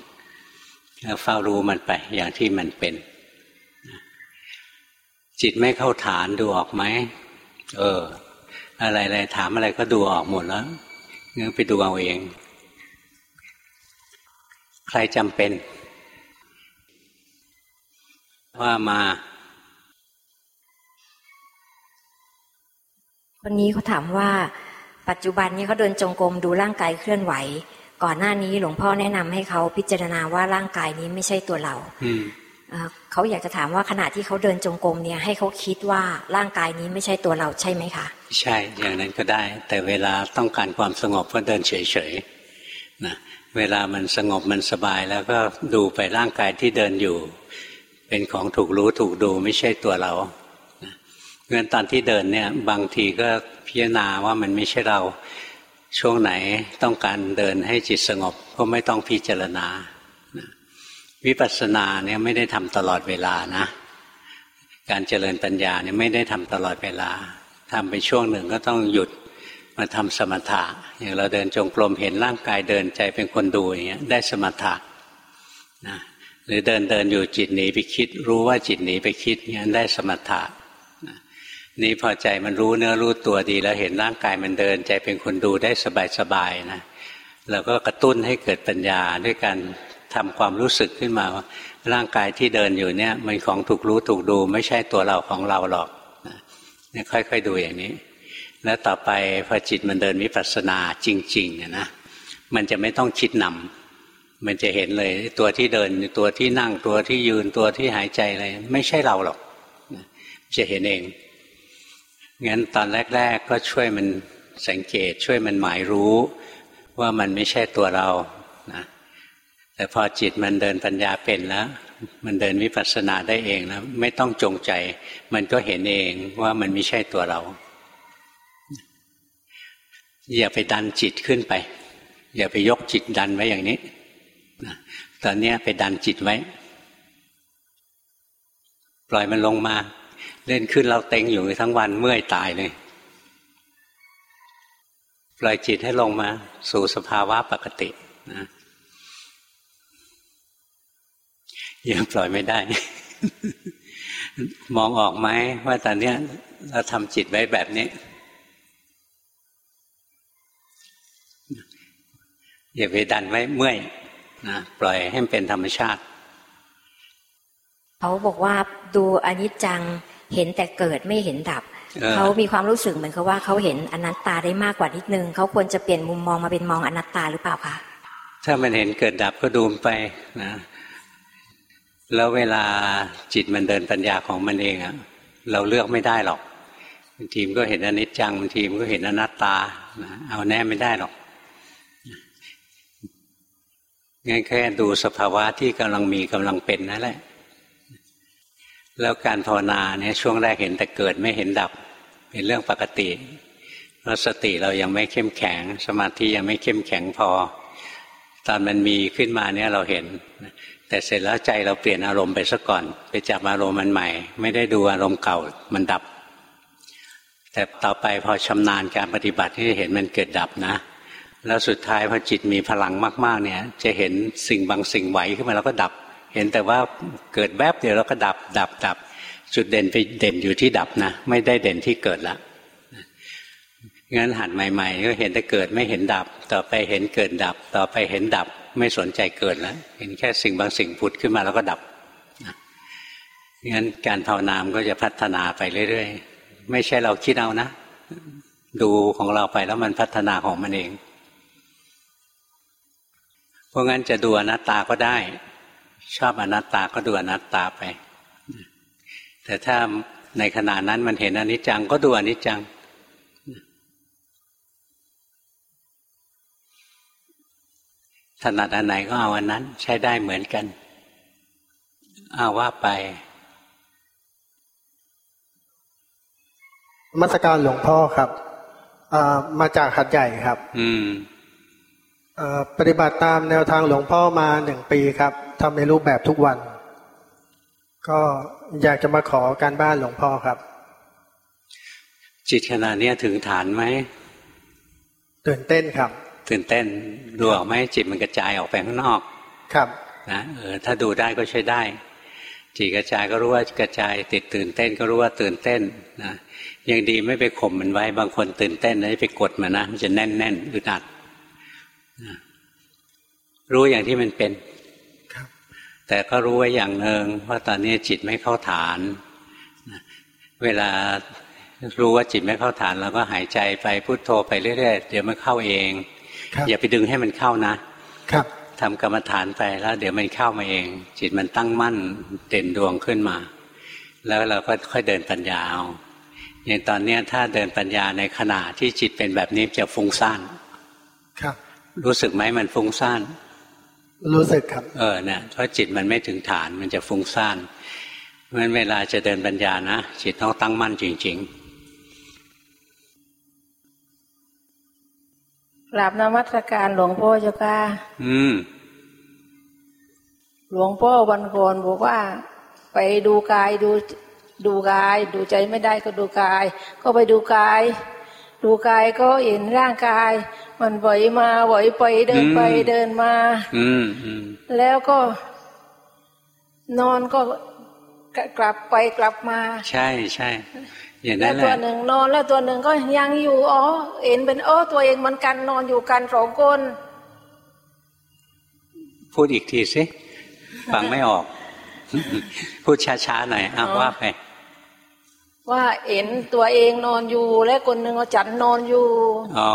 แล้วเฝ้ารู้มันไปอย่างที่มันเป็น จิตไม่เข้าฐานดูออกไหมเออ อะไรๆถามอะไรก็ดูออกหมดแล้ว งั้นไปดูเอาเอง ใครจำเป็น ว่ามาคนนี้เขาถามว่า ปัจจุบันนี้เขาเดินจงกรมดูร่างกายเคลื่อนไหว ก่อนหน้านี้หลวงพ่อแนะนำให้เขาพิจารณาว่าร่างกายนี้ไม่ใช่ตัวเราเขาอยากจะถามว่าขณะที่เขาเดินจงกรมเนี่ยให้เขาคิดว่าร่างกายนี้ไม่ใช่ตัวเราใช่ไหมคะ ใช่อย่างนั้นก็ได้ แต่เวลาต้องการความสงบก็เดินเฉยๆนะเวลามันสงบมันสบายแล้วก็ดูไปร่างกายที่เดินอยู่ เป็นของถูกรู้ถูกดูไม่ใช่ตัวเราเพราะฉะนั้นตอนที่เดินเนี่ยบางทีก็พิจารณาว่ามันไม่ใช่เราช่วงไหนต้องการเดินให้จิตสงบก็ไม่ต้องพิจารณาวิปัสสนาเนี่ยไม่ได้ทำตลอดเวลานะ การเจริญปัญญาเนี่ยไม่ได้ทำตลอดเวลา ทำไปช่วงหนึ่งก็ต้องหยุดมาทำสมถะ อย่างเราเดินจงกรมเห็นร่างกายเดินใจเป็นคนดูอย่างเงี้ยได้สมถะนะหรือเดินเดินอยู่จิตหนีไปคิด รู้ว่าจิตหนีไปคิดเงี้ยได้สมถะนี่พอใจมันรู้เนื้อรู้ตัวดี แล้วเห็นร่างกายมันเดิน ใจเป็นคนดูได้สบายๆนะเราก็กระตุ้นให้เกิดปัญญาด้วยการทำความรู้สึกขึ้นมาว่าร่างกายที่เดินอยู่เนี่ยมันของถูกรู้ถูกดู ไม่ใช่ตัวเราของเราหรอก เนี่ยค่อยๆดูอย่างนี้ แล้วต่อไปพอจิตมันเดินวิปัสสนาจริงๆนะมันจะไม่ต้องคิดนำมันจะเห็นเลยตัวที่เดินตัวที่นั่งตัวที่ยืนตัวที่หายใจอะไรไม่ใช่เราหรอกจะเห็นเองงั้นตอนแรก ๆ ก็ช่วยมันสังเกตช่วยมันหมายรู้ว่ามันไม่ใช่ตัวเรานะแต่พอจิตมันเดินปัญญาเป็นแล้ว มันเดินวิปัสสนาได้เองแล้วไม่ต้องจงใจ มันก็เห็นเองว่ามันไม่ใช่ตัวเรา อย่าไปดันจิตขึ้นไป อย่าไปยกจิตดันไว้อย่างนี้ตอนนี้ไปดันจิตไว้ ปล่อยมันลงมา เล่นขึ้นเราเต็งอยู่ทั้งวันเมื่อยตายเลย ปล่อยจิตให้ลงมา สู่สภาวะปกตินะ ยังปล่อยไม่ได้ มองออกไหมว่าตอนนี้เราทำจิตไว้แบบนี้ อย่าไปดันไว้เมื่อยนะปล่อยให้มันเป็นธรรมชาติ เขาบอกว่าดูอนิจจังเห็นแต่เกิดไม่เห็นดับเขามีความรู้สึกเหมือนกับว่าเขาเห็นอนัตตาได้มากกว่านิดนึงเขาควรจะเปลี่ยนมุมมองมาเป็นมองอนัตตาหรือเปล่าคะถ้ามันเห็นเกิดดับก็ดูมไปนะ แล้วเวลาจิตมันเดินปัญญาของมันเองอะเราเลือกไม่ได้หรอกบางทีมก็เห็นอนิจจังบางทีมก็เห็นอนัตตาเอาแน่ไม่ได้หรอกงั้นแค่ดูสภาวะที่กำลังมีกำลังเป็นนั่นแหละ แล้วการภาวนาเนี่ยช่วงแรกเห็นแต่เกิดไม่เห็นดับ เป็นเรื่องปกติเพราะสติเรายังไม่เข้มแข็ง สมาธิยังไม่เข้มแข็งพอ ตอนมันมีขึ้นมาเนี่ยเราเห็น แต่เสร็จแล้วใจเราเปลี่ยนอารมณ์ไปซะก่อน ไปจับอารมณ์มันใหม่ ไม่ได้ดูอารมณ์เก่ามันดับ แต่ต่อไปพอชำนาญการปฏิบัติที่จะเห็นมันเกิดดับนะ แล้วสุดท้ายพอจิตมีพลังมาก ๆ เนี่ย จะเห็นสิ่งบางสิ่งไหวขึ้นมาแล้วก็ดับ เห็นแต่ว่าเกิดแวบเดียวแล้วก็ดับ ดับดับจุดเด่นไปเด่นอยู่ที่ดับนะ ไม่ได้เด่นที่เกิดละงั้นหันใหม่ ๆ ก็เห็นแต่เกิดไม่เห็นดับ ต่อไปเห็นเกิดดับ ต่อไปเห็นดับ ไม่สนใจเกิดแล้ว เห็นแค่สิ่งบางสิ่งผุดขึ้นมาแล้วก็ดับงั้นการภาวนามก็จะพัฒนาไปเรื่อยๆ ไม่ใช่เราคิดเอานะ ดูของเราไปแล้วมันพัฒนาของมันเอง เพราะงั้นจะดูอนัตตาก็ได้ ชอบอนัตตาก็ดูอนัตตาไป แต่ถ้าในขณะนั้นมันเห็นอนิจจังก็ดูอนิจจัง ถนัดอันไหนก็เอาอันนั้น ใช้ได้เหมือนกันเอาว่าไปมัสการหลวงพ่อครับมาจากหัดใหญ่ครับ อืมปฏิบัติตามแนวทางหลวงพ่อมาหนึ่งปีครับทำในรูปแบบทุกวัน ก็อยากจะมาขอการบ้านหลวงพ่อครับ จิตขณะนี้ถึงฐานไหมตื่นเต้นครับ ตื่นเต้นดูออกไหมจิตมันกระจายออกไปข้างนอก ครับนะเออถ้าดูได้ก็ใช้ได้ จิตกระจายก็รู้ว่ากระจาย ติดตื่นเต้นก็รู้ว่าตื่นเต้นนะยังดีไม่ไปข่มมันไว้ บางคนตื่นเต้นแล้วไปกดมันนะมันจะแน่นแน่นอึดอัดรู้อย่างที่มันเป็นแต่ก็รู้ไว้อย่างหนึ่งว่าตอนนี้จิตไม่เข้าฐานเวลารู้ว่าจิตไม่เข้าฐานเราก็หายใจไปพุโทโธไปเรื่อยๆเดี๋ยวมันเข้าเอง อย่าไปดึงให้มันเข้านะ ครับทำกรรมฐานไปแล้ว เดี๋ยวมันเข้ามาเอง จิตมันตั้งมั่นเด่นดวงขึ้นมา แล้วเราก็ค่อยเดินปัญญาเอาอย่างตอนนี้ถ้าเดินปัญญาในขณะที่จิตเป็นแบบนี้จะฟุ้งซ่านครับ รู้สึกไหมมันฟุ้งซ่านรู้สึกครับ เออเนี่ยเพราะจิตมันไม่ถึงฐานมันจะฟุ้งซ่านเพราะฉะนั้นเวลาจะเดินปัญญานะจิตต้องตั้งมั่นจริง ๆ กราบนมัสการหลวงพ่อเจ้าค่ะอืม หลวงพ่อวันก่อนบอกว่า ไปดูกายดูดูกาย ดูใจไม่ได้ก็ดูกาย ก็ไปดูกาย ดูกายก็เห็นร่างกาย มันไหวมาไหวไปเดินไปเดินมาแล้วก็ นอนก็กลับไปกลับมา ใช่ใช่ อย่างนั้นแหละตัวหนึ่งนอนแล้วตัวหนึ่งก็ยังอยู่อ๋อเห็นเป็นอ๋อตัวเองมันกันนอนอยู่กันสองคนพูดอีกทีสิฟังไม่ออก พูดช้าๆหน่อยอ้าวว่าไปว่าเห็นตัวเองนอนอยู่ และคนหนึ่งก็จันนอนอยู่ อ๋อ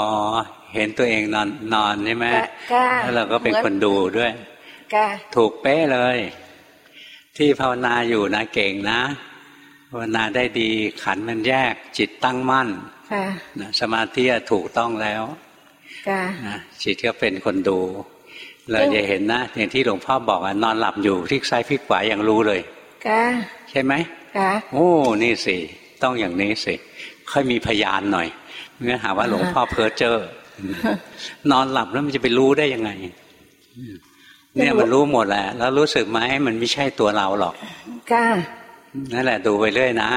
เห็นตัวเองนอนนอนใช่ไหมแล้วเราก็เป็นคนดูด้วยถูกเป๊ะเลย ที่ภาวนาอยู่นะเก่งนะ ภาวนาได้ดีขันมันแยกจิตตั้งมั่นนะสมาธิถูกต้องแล้วนะจิตก็เป็นคนดู เราจะเห็นนะอย่างที่หลวงพ่อบอกอนอนหลับอยู่พลิกซ้ายพลิกขวายังรู้เลยใช่ไหมโอ้นี่สิต้องอย่างนี้สิค่อยมีพยานหน่อยเมื่อหาว่าหลวงพ่อเพ้อเจ้อนอนหลับแล้วมันจะไปรู้ได้ยังไงเนี่ยมันรู้หมดแหละแล้วรู้สึกไหมมันไม่ใช่ตัวเราหรอกก้า นั่นแหละดูไปเรื่อยนะ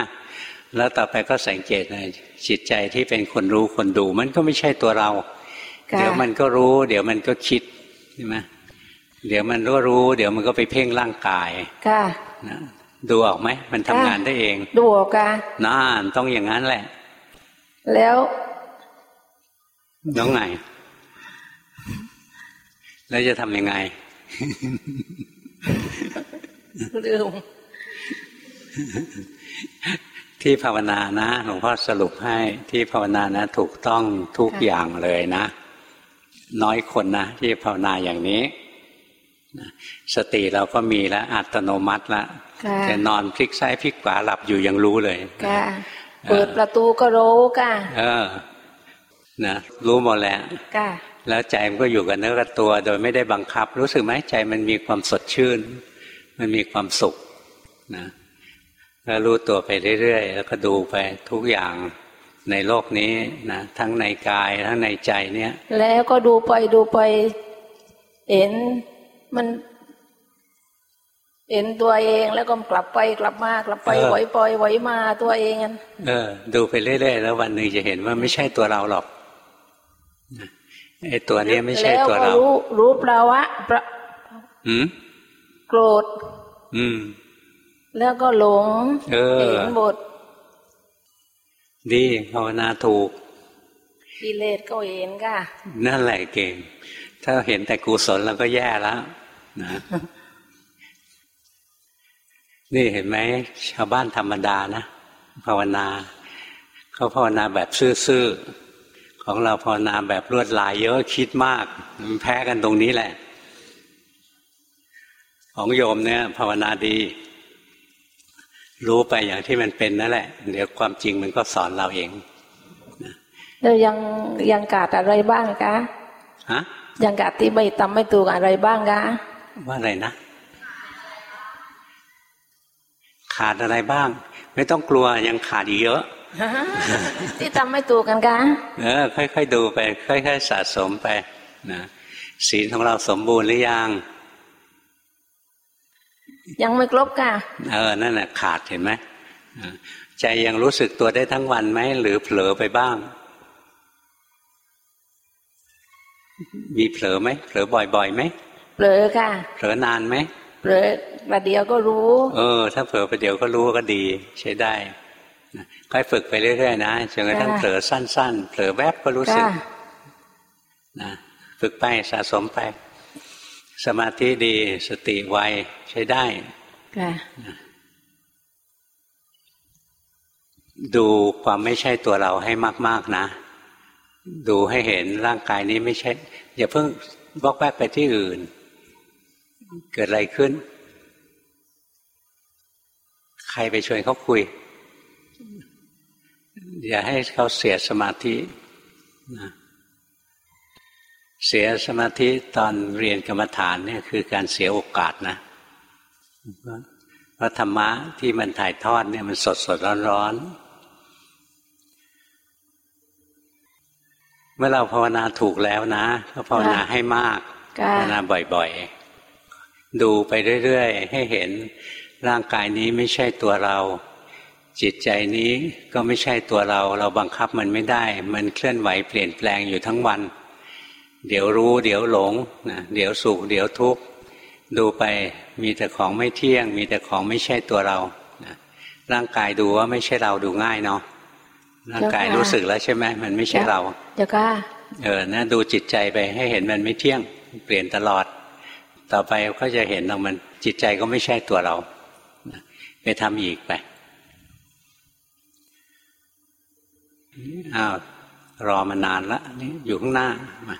แล้วต่อไปก็สังเกตเลยจิตใจที่เป็นคนรู้คนดู มันก็ไม่ใช่ตัวเรา เดี๋ยวมันก็รู้ เดี๋ยวมันก็คิดใช่ไหมเดี๋ยวมันรู้รู้ เดี๋ยวมันก็ไปเพ่งร่างกายค่ะดูออกไหมมันทำงานได้เอง ดูออกกันน่าต้องอย่างนั้นแหละ แล้วน้องไงแล้วจะทำยังไงลืม ที่ภาวนานะหลวงพ่อสรุปให้ที่ภาวนานะ ถูกต้องทุกอย่างเลยนะ น้อยคนนะที่ภาวนาอย่างนี้สติเราก็มีแล้วอัตโนมัติแล้วจะนอนพลิกซ้ายพลิกขวาหลับอยู่ยังรู้เลยเปิดประตูก็รู้ก่ะเออนะรู้หมดแล้วแล้วใจมันก็อยู่กับเนื้อกับตัว โดยไม่ได้บังคับ รู้สึกไหมใจมันมีความสดชื่น มันมีความสุขนะ แล้วรู้ตัวไปเรื่อยๆ แล้วก็ดูไปทุกอย่างในโลกนี้นะทั้งในกายทั้งในใจเนี่ย แล้วก็ดูไปดูไป เห็นมัน เห็นตัวเองแล้วก็กลับไปกลับมากลับไปไหวปล่อยไหวมาตัวเองเออ ดูไปเรื่อยๆ แล้ววันหนึ่งจะเห็นว่าไม่ใช่ตัวเราหรอกไอ้ตัวนี้ไม่ใช่ตัวเรารู้รู้เปล่าวะประอืมโกรธ อืม แล้วก็หลงเออเห็นบทดีภาวนาถูกกิเลสก็เห็นก่ะนั่นแหละเก่ง ถ้าเห็นแต่กุศลเราก็แย่แล้วนะนี่เห็นไหมชาวบ้านธรรมดานะภาวนาเขาภาวนาแบบซื่อๆของเราภาวนาแบบลวดลายเยอะคิดมากมันแพ้กันตรงนี้แหละ ของโยมเนี่ย ภาวนาดี รู้ไปอย่างที่มันเป็นนั่นแหละ เดี๋ยวความจริงมันก็สอนเราเองแล้วยังยังกาดอะไรบ้างคะฮะยังกาดที่ไม่ทำไม่ถูกอะไรบ้างคะว่าอะไรนะ ขาดอะไรบ้าง ไม่ต้องกลัวยังขาดอีกเยอะที่ทำไม่ถูกกันคะเออค่อยๆดูไป ค่อย ๆ สะสมไปนะศีลของเราสมบูรณ์หรือยัง ยังไม่ครบค่ะ เออ นั่นแหละขาดเห็นไหมใจยังรู้สึกตัวได้ทั้งวันไหมหรือเผลอไปบ้าง มีเผลอไหมเผลอบ่อยๆไหมเผลอค่ะ เผลอนานไหมเผลอประเดี๋ยวก็รู้ เออ ถ้าเผลอประเดี๋ยวก็รู้ก็ดี ใช้ได้ค่อยฝึกไปเรื่อยๆนะจนกระทั่งเผลอสั้นๆเผลอแวบก็รู้สึกนะฝึกไปสะสมไป สมาธิดีสติไวใช้ได้ดูความไม่ใช่ตัวเราให้มาก ๆนะ ดูให้เห็นร่างกายนี้ไม่ใช่ อย่าเพิ่งบอกแวกไปที่อื่น เกิดอะไรขึ้น ใครไปชวนเขาคุย อย่าให้เขาเสียสมาธินะ เสียสมาธิตอนเรียนกรรมฐานเนี่ยคือการเสียโอกาสนะ เพราะธรรมะที่มันถ่ายทอดเนี่ยมันสดสดร้อนร้อนเมื่อเราภาวนาถูกแล้วนะ ก็ภาวนาให้มาก ภาวนาบ่อยๆ ดูไปเรื่อยๆ ให้เห็นร่างกายนี้ไม่ใช่ตัวเรา จิตใจนี้ก็ไม่ใช่ตัวเรา เราบังคับมันไม่ได้ มันเคลื่อนไหวเปลี่ยนแปลงอยู่ทั้งวัน เดี๋ยวรู้ เดี๋ยวหลงนะเดี๋ยวสุขเดี๋ยวทุกข์ดูไปมีแต่ของไม่เที่ยง มีแต่ของไม่ใช่ตัวเรานะร่างกายดูว่าไม่ใช่เราดูง่ายเนาะร่างกายรู้สึกแล้วใช่ไหมมันไม่ใช่เรา เดี๋ยวก็เออนะดูจิตใจไปให้เห็นมันไม่เที่ยง เปลี่ยนตลอด ต่อไปก็จะเห็นเรามันจิตใจก็ไม่ใช่ตัวเราไปทำอีกไปอ้าวรอมานานละนี่อยู่ข้างหน้ามา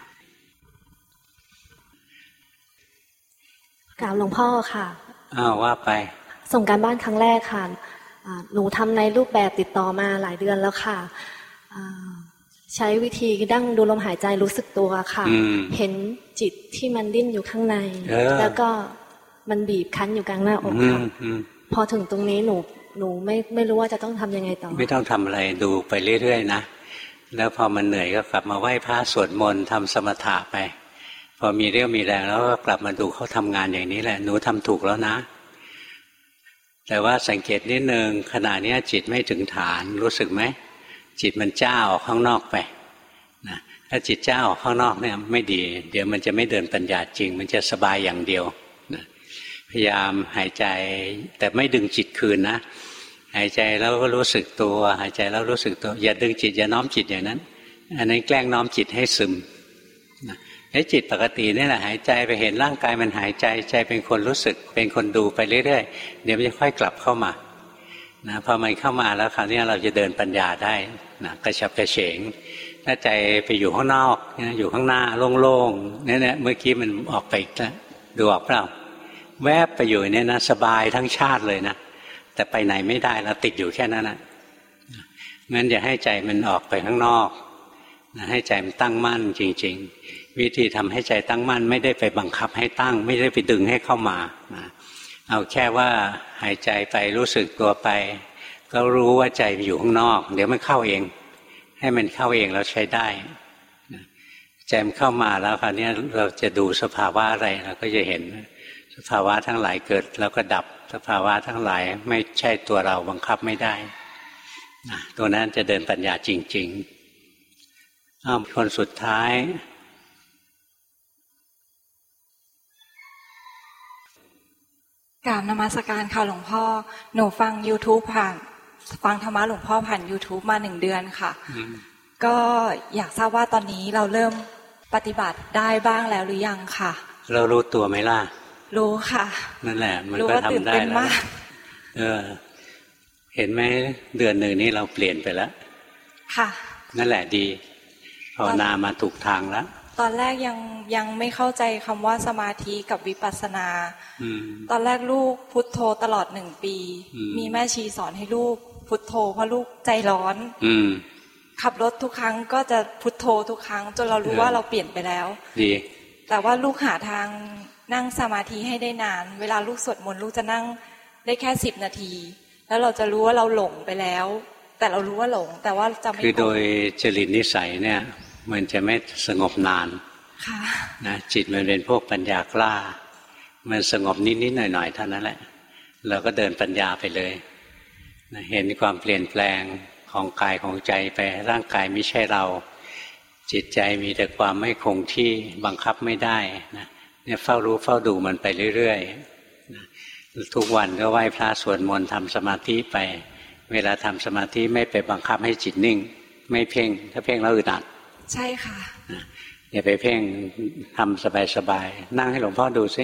กล่าวหลวงพ่อค่ะอ้าวว่าไป ส่งการบ้านครั้งแรกค่ะหนูทำในรูปแบบติดต่อมาหลายเดือนแล้วค่ะใช้วิธีดั้งดูลมหายใจรู้สึกตัวค่ะ เห็นจิตที่มันดิ้นอยู่ข้างใน แล้วก็มันบีบคั้นอยู่กลางหน้าอกค่ะพอถึงตรงนี้หนูหนูไม่ไม่รู้ว่าจะต้องทํำยังไงต่อ ไม่ต้องทำอะไรดูไปเรื่อยๆนะแล้วพอมันเหนื่อยก็กลับมาไหว้พระสวดมนต์ทำสมถะไป พอมีเรี่ยวมีแรงแล้วก็กลับมาดูเขาทำงานอย่างนี้แหละ หนูทำถูกแล้วนะ แต่ว่าสังเกตนิดนึงขณะนี้จิตไม่ถึงฐานรู้สึกไหม จิตมันเจ้าออกข้างนอกไปนะถ้าจิตเจ้าออกข้างนอกเนี่ยไม่ดี เดี๋ยวมันจะไม่เดินปัญญาจริง มันจะสบายอย่างเดียวนะพยายามหายใจแต่ไม่ดึงจิตคืนนะหายใจแล้วก็รู้สึกตัว หายใจแล้วรู้สึกตัว อย่าดึงจิตอย่าน้อมจิตอย่างนั้น อันนั้นแกล้งน้อมจิตให้ซึม ให้จิตปกตินี่แหละหายใจไปเห็นร่างกายมันหายใจใจเป็นคนรู้สึก เป็นคนดูไปเรื่อยๆ เดี๋ยวมันจะค่อยกลับเข้ามานะพอมันเข้ามาแล้วคราวนี้เราจะเดินปัญญาได้นะกระฉับกระเฉงถ้าใจไปอยู่ข้างนอกนะอยู่ข้างหน้าโล่งๆเนี่ยเมื่อกี้มันออกไปแล้วดูออกเปล่าแวบไปอยู่เนี่ยนะสบายทั้งชาติเลยนะแต่ไปไหนไม่ได้เราติดอยู่แค่นั้นนะงั้นอย่าให้ใจมันออกไปข้างนอกให้ใจมันตั้งมั่นจริง ๆ วิธีทำให้ใจตั้งมั่น ไม่ได้ไปบังคับให้ตั้ง ไม่ได้ไปดึงให้เข้ามาเอาแค่ว่าหายใจไปรู้สึกตัวไป ก็รู้ว่าใจอยู่ข้างนอก เดี๋ยวมันเข้าเอง ให้มันเข้าเองเราใช้ได้ใจมันเข้ามาแล้วคราวนี้เราจะดูสภาวะอะไรเราก็จะเห็นสภาวะทั้งหลายเกิด แล้วก็ดับสภาวะทั้งหลายไม่ใช่ตัวเราบังคับไม่ได้นะตัวนั้นจะเดินปัญญาจริง ๆ อ้าวคนสุดท้าย กราบนมัสการค่ะหลวงพ่อ หนูฟัง YouTube ผ่าน ฟังธรรมะหลวงพ่อผ่าน YouTube มาหนึ่งเดือนค่ะ ก็อยากทราบว่าตอนนี้เราเริ่มปฏิบัติได้บ้างแล้วหรือยังค่ะ เรารู้ตัวไหมล่ะ รู้ค่ะ นั่นแหละ มันก็ทำได้แล้วเออ เห็นไหมเดือนหนึ่งนี้เราเปลี่ยนไปแล้ว ค่ะ นั่นแหละดีภาวนามาถูกทางแล้ว ตอนแรกยังยังไม่เข้าใจคำว่าสมาธิกับวิปัสสนาตอนแรกลูกพุทโธตลอดหนึ่งปี มีแม่ชีสอนให้ลูกพุทโธเพราะลูกใจร้อน อืขับรถทุกครั้งก็จะพุทโธทุกครั้ง จนเรารู้ว่าเราเปลี่ยนไปแล้ว ดี แต่ว่าลูกหาทางนั่งสมาธิให้ได้นาน เวลาลูกสวดมนต์ลูกจะนั่งได้แค่สิบนาที แล้วเราจะรู้ว่าเราหลงไปแล้ว แต่เรารู้ว่าหลง แต่ว่าจะไม่คือโดยจริตนิสัยเนี่ย มันจะไม่สงบนานนะจิตมันเป็นพวกปัญญากล้า มันสงบนิดๆหน่อยๆเท่านั้นแหละ เราก็เดินปัญญาไปเลยนะเห็นความเปลี่ยนแปลงของกายของใจไปร่างกายไม่ใช่เรา จิตใจมีแต่ความไม่คงที่บังคับไม่ได้นะเนี่ยเฝ้ารู้เฝ้าดูมันไปเรื่อยๆนะทุกวันก็ไหว้พระสวดมนต์ทำสมาธิไป เวลาทำสมาธิไม่ไปบังคับให้จิตนิ่ง ไม่เพ่ง ถ้าเพ่งแล้วอึดอัด ใช่ค่ะอย่าไปเพ่งทำสบายๆนั่งให้หลวงพ่อดูสิ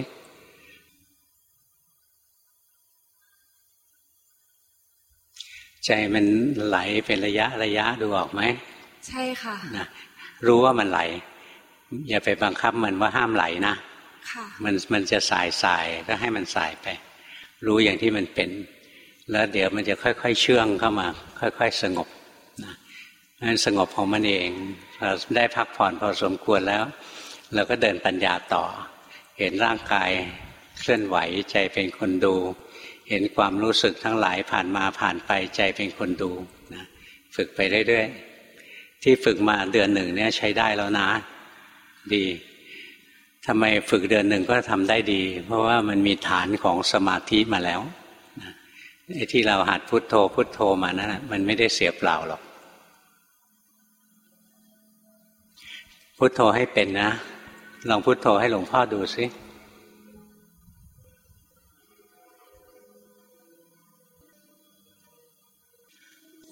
ใจมันไหลเป็นระยะระยะดูออกไหมใช่ค่ะนะรู้ว่ามันไหล อย่าไปบังคับมันว่าห้ามไหลนะมันมันจะสายสายก็ให้มันสายไป รู้อย่างที่มันเป็น แล้วเดี๋ยวมันจะค่อยๆเชื่องเข้ามา ค่อย ๆ สงบนะนั้นสงบของมันเอง เราได้พักผ่อนพอสมควรแล้วเราก็เดินปัญญาต่อ เห็นร่างกายเคลื่อนไหวใจเป็นคนดู เห็นความรู้สึกทั้งหลายผ่านมาผ่านไปใจเป็นคนดูนะฝึกไปเรื่อยๆที่ฝึกมาเดือนหนึ่งเนี่ยใช้ได้แล้วนะ ดีทำไมฝึกเดือนหนึ่งก็ทำได้ดี เพราะว่ามันมีฐานของสมาธิมาแล้วไอ้ที่เราหัดพุทโธพุทโธมานะั้นมันไม่ได้เสียเปล่าหรอก พุทโธให้เป็นนะ ลองพุทโธให้หลวงพ่อดูสิ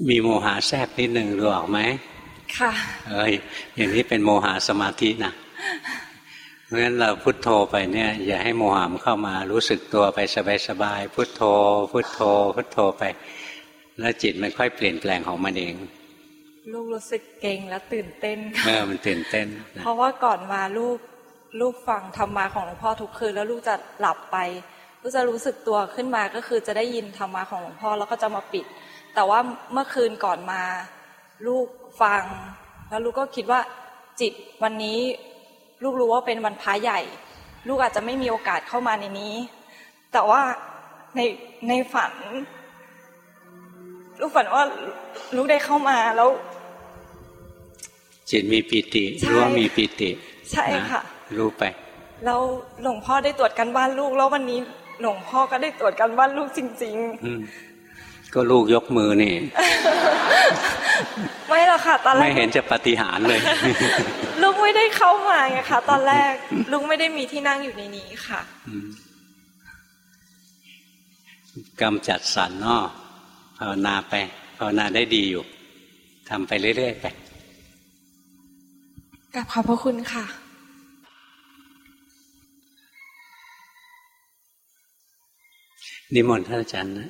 มีโมหะแทรกนิดหนึ่งรู้ออกไหม ค่ะ เอ้ยอย่างนี้เป็นโมหะสมาธินะ เพราะฉะนั้นเราพุโทโธไปเนี่ย อย่าให้โมหะมันเข้ามารู้สึกตัวไปสบายๆพุโทโธ พุโทโธ พุโทโธไป แล้วจิตมันค่อยเปลี่ยนแปลงของมันเอง ลูกรู้สึกเก่งและตื่นเต้นเออมันตื่นเต้น เพราะว่าก่อนมาลูกลูกฟังธรรมาของหลวงพ่อทุกคืนแล้วลูกจะหลับไปลูกจะรู้สึกตัวขึ้นมาก็คือจะได้ยินธรรมาของหลวงพ่อแล้วก็จะมาปิด แต่ว่าเมื่อคืนก่อนมา ลูกฟัง แล้วลูกก็คิดว่าจิตวันนี้ ลูกรู้ว่าเป็นวันพระใหญ่ ลูกอาจจะไม่มีโอกาสเข้ามาในนี้ แต่ว่าในในฝัน ลูกฝันว่าลูกได้เข้ามาแล้ว จิตมีปิติรู้ว่ามีปิติ ใช่ค่ะ รู้ไป แล้วหลวงพ่อได้ตรวจกันบ้านลูก แล้ววันนี้หลวงพ่อก็ได้ตรวจกันบ้านลูกจริง ๆ ก็ลูกยกมือนี่ ไม่หรอกค่ะ ตอนแรกไม่เห็นจะปฏิหารเลย ลูกไม่ได้เข้ามาไงคะตอนแรก ลูกไม่ได้มีที่นั่งอยู่ในนี้ค่ะกำจัดสรรนอภาวนาไปภาวนาได้ดีอยู่ทำไปเรื่อยๆไป กับขอบพระคุณค่ะ นิมนต์ท่านอาจารย์นะ